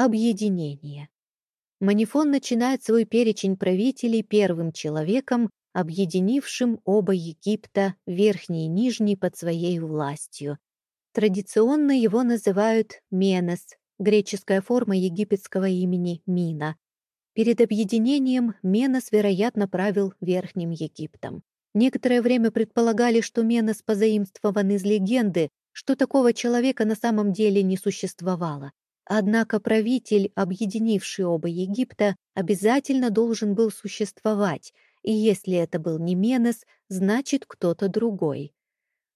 Объединение. Манифон начинает свой перечень правителей первым человеком, объединившим оба Египта, верхний и нижний, под своей властью. Традиционно его называют Менес, греческая форма египетского имени Мина. Перед объединением Менес, вероятно, правил Верхним Египтом. Некоторое время предполагали, что Менес позаимствован из легенды, что такого человека на самом деле не существовало. Однако правитель, объединивший оба Египта, обязательно должен был существовать, и если это был не Менес, значит кто-то другой.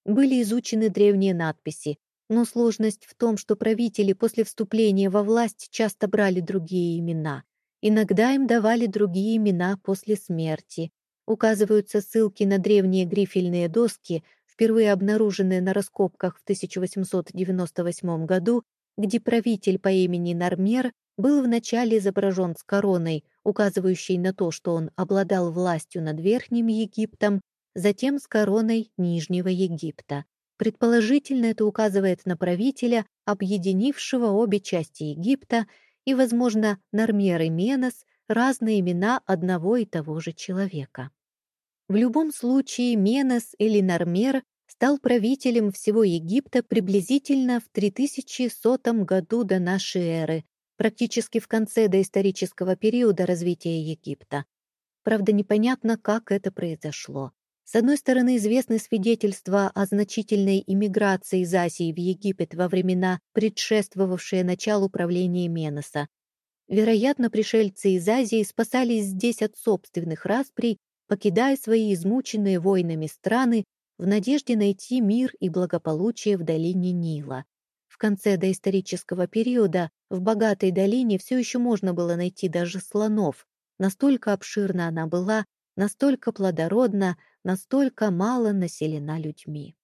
Были изучены древние надписи, но сложность в том, что правители после вступления во власть часто брали другие имена. Иногда им давали другие имена после смерти. Указываются ссылки на древние грифельные доски, впервые обнаруженные на раскопках в 1898 году где правитель по имени Нармер был вначале изображен с короной, указывающей на то, что он обладал властью над Верхним Египтом, затем с короной Нижнего Египта. Предположительно, это указывает на правителя, объединившего обе части Египта, и, возможно, Нармер и Менос — разные имена одного и того же человека. В любом случае, Менос или Нармер стал правителем всего Египта приблизительно в 3100 году до нашей эры, практически в конце доисторического периода развития Египта. Правда, непонятно, как это произошло. С одной стороны, известны свидетельства о значительной иммиграции из Азии в Египет во времена, предшествовавшие началу правления Меноса. Вероятно, пришельцы из Азии спасались здесь от собственных расприй, покидая свои измученные войнами страны в надежде найти мир и благополучие в долине Нила. В конце доисторического периода в богатой долине все еще можно было найти даже слонов. Настолько обширна она была, настолько плодородна, настолько мало населена людьми.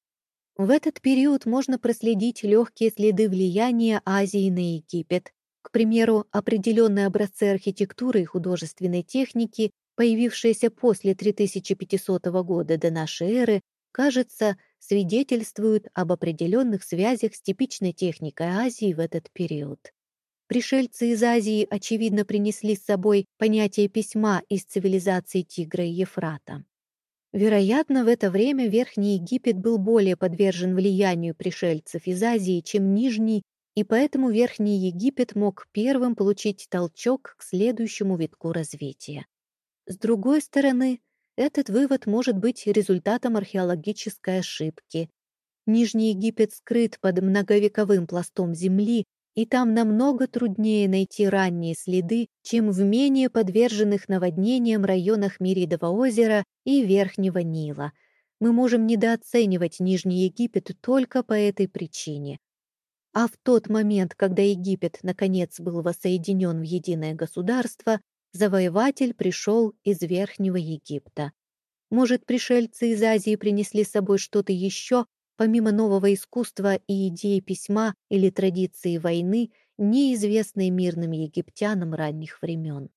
В этот период можно проследить легкие следы влияния Азии на Египет. К примеру, определенные образцы архитектуры и художественной техники, появившиеся после 3500 года до нашей эры, кажется, свидетельствуют об определенных связях с типичной техникой Азии в этот период. Пришельцы из Азии, очевидно, принесли с собой понятие письма из цивилизации Тигра и Ефрата. Вероятно, в это время Верхний Египет был более подвержен влиянию пришельцев из Азии, чем Нижний, и поэтому Верхний Египет мог первым получить толчок к следующему витку развития. С другой стороны, этот вывод может быть результатом археологической ошибки. Нижний Египет скрыт под многовековым пластом земли, и там намного труднее найти ранние следы, чем в менее подверженных наводнениям районах Миридова озера и Верхнего Нила. Мы можем недооценивать Нижний Египет только по этой причине. А в тот момент, когда Египет наконец был воссоединен в единое государство, завоеватель пришел из Верхнего Египта. Может, пришельцы из Азии принесли с собой что-то еще, помимо нового искусства и идеи письма или традиции войны, неизвестные мирным египтянам ранних времен.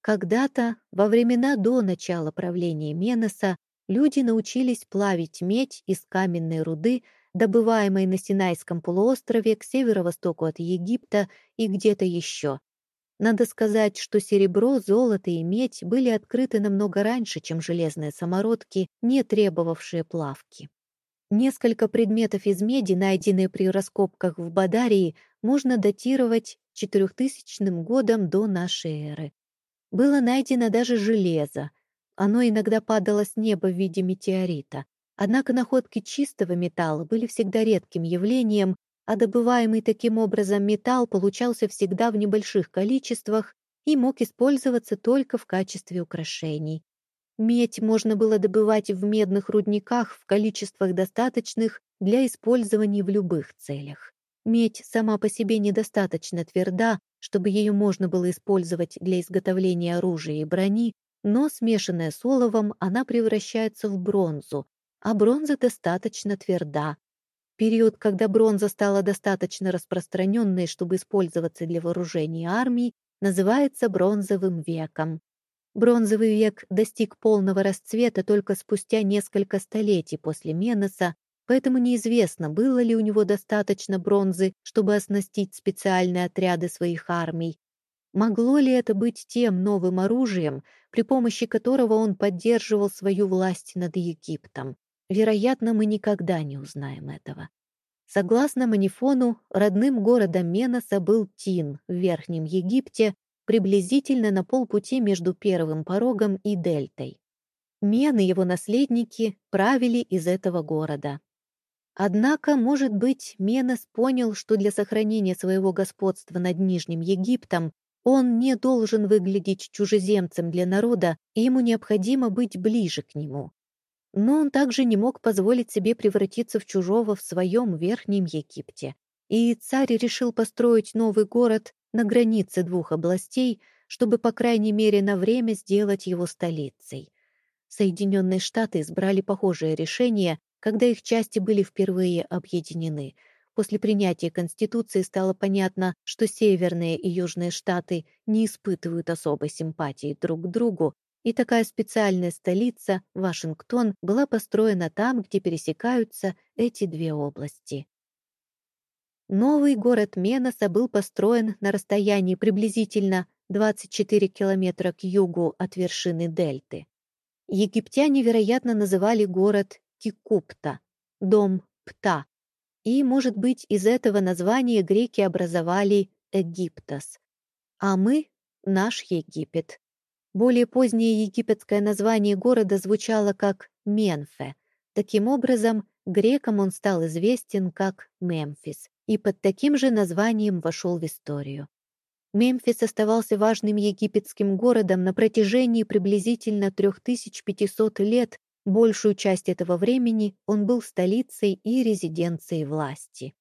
Когда-то, во времена до начала правления Менеса, люди научились плавить медь из каменной руды, добываемой на Синайском полуострове к северо-востоку от Египта и где-то еще. Надо сказать, что серебро, золото и медь были открыты намного раньше, чем железные самородки, не требовавшие плавки. Несколько предметов из меди, найденные при раскопках в Бадарии, можно датировать 4000 годом до нашей эры. Было найдено даже железо. Оно иногда падало с неба в виде метеорита. Однако находки чистого металла были всегда редким явлением, а добываемый таким образом металл получался всегда в небольших количествах и мог использоваться только в качестве украшений. Медь можно было добывать в медных рудниках в количествах достаточных для использования в любых целях. Медь сама по себе недостаточно тверда, чтобы ее можно было использовать для изготовления оружия и брони, но смешанная с оловом она превращается в бронзу, а бронза достаточно тверда, Период, когда бронза стала достаточно распространенной, чтобы использоваться для вооружения армий, называется бронзовым веком. Бронзовый век достиг полного расцвета только спустя несколько столетий после Меноса, поэтому неизвестно, было ли у него достаточно бронзы, чтобы оснастить специальные отряды своих армий. Могло ли это быть тем новым оружием, при помощи которого он поддерживал свою власть над Египтом? Вероятно, мы никогда не узнаем этого. Согласно Манифону, родным городом Меноса был Тин в Верхнем Египте, приблизительно на полпути между первым порогом и дельтой. Мен и его наследники правили из этого города. Однако, может быть, Менос понял, что для сохранения своего господства над Нижним Египтом он не должен выглядеть чужеземцем для народа, и ему необходимо быть ближе к нему. Но он также не мог позволить себе превратиться в чужого в своем Верхнем Египте. И царь решил построить новый город на границе двух областей, чтобы, по крайней мере, на время сделать его столицей. Соединенные Штаты избрали похожее решение, когда их части были впервые объединены. После принятия Конституции стало понятно, что северные и южные штаты не испытывают особой симпатии друг к другу, и такая специальная столица, Вашингтон, была построена там, где пересекаются эти две области. Новый город Меноса был построен на расстоянии приблизительно 24 километра к югу от вершины дельты. Египтяне, вероятно, называли город Кикупта, дом Пта, и, может быть, из этого названия греки образовали Египтос, а мы — наш Египет. Более позднее египетское название города звучало как Менфе. Таким образом, грекам он стал известен как Мемфис и под таким же названием вошел в историю. Мемфис оставался важным египетским городом на протяжении приблизительно 3500 лет, большую часть этого времени он был столицей и резиденцией власти.